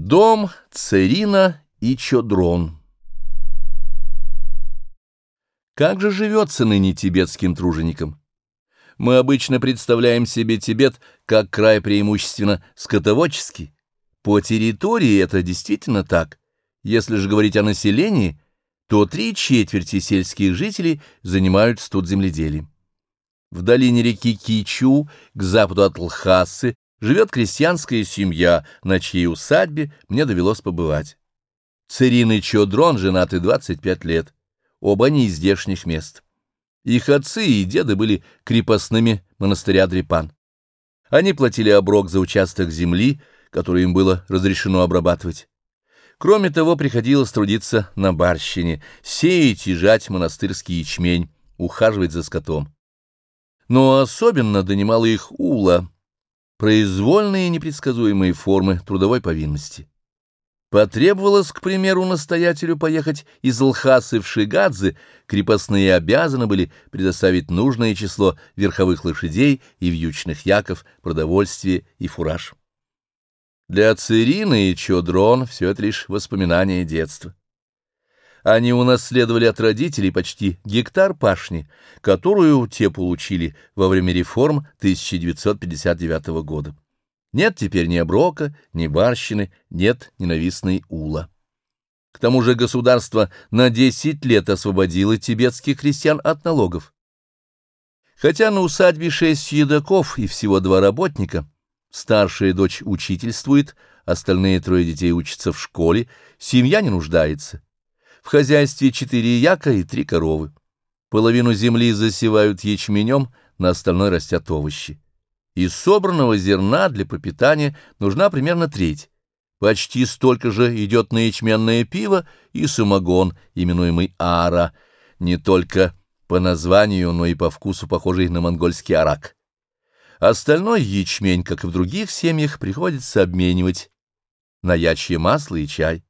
Дом Церина и Чодрон Как же живется ныне тибетским труженикам? Мы обычно представляем себе Тибет как край преимущественно скотоводческий. По территории это действительно так. Если же говорить о населении, то три четверти сельских жителей занимаются тут земледелием. В долине реки Кичу, к западу от Лхасы, живет крестьянская семья, на чьей усадьбе мне довелось побывать. Царин и Чодрон женаты 25 лет, оба они из здешних мест. Их отцы и деды были крепостными монастыря Дрипан. Они платили оброк за участок земли, который им было разрешено обрабатывать. Кроме того, приходилось трудиться на барщине, сеять и жать монастырский ячмень, ухаживать за скотом. Но особенно донимала их ула — произвольные и непредсказуемые формы трудовой повинности. Потребовалось, к примеру, настоятелю поехать из Лхасы в Шигадзе, крепостные обязаны были предоставить нужное число верховых лошадей и вьючных яков, продовольствие и фураж. Для Цирины и Чодрон все это лишь воспоминания детства. Они унаследовали от родителей почти гектар пашни, которую те получили во время реформ 1959 года. Нет теперь ни оброка, ни барщины, нет ненавистной ула. К тому же государство на 10 лет освободило тибетских крестьян от налогов. Хотя на усадьбе шесть едоков и всего два работника, старшая дочь учительствует, остальные трое детей учатся в школе, семья не нуждается. В хозяйстве четыре яка и три коровы. Половину земли засевают ячменем, на остальной растят овощи. Из собранного зерна для пропитания нужна примерно треть. Почти столько же идет на ячменное пиво и самогон, именуемый ара, не только по названию, но и по вкусу похожий на монгольский арак. Остальной ячмень, как и в других семьях, приходится обменивать на ячье масло и чай.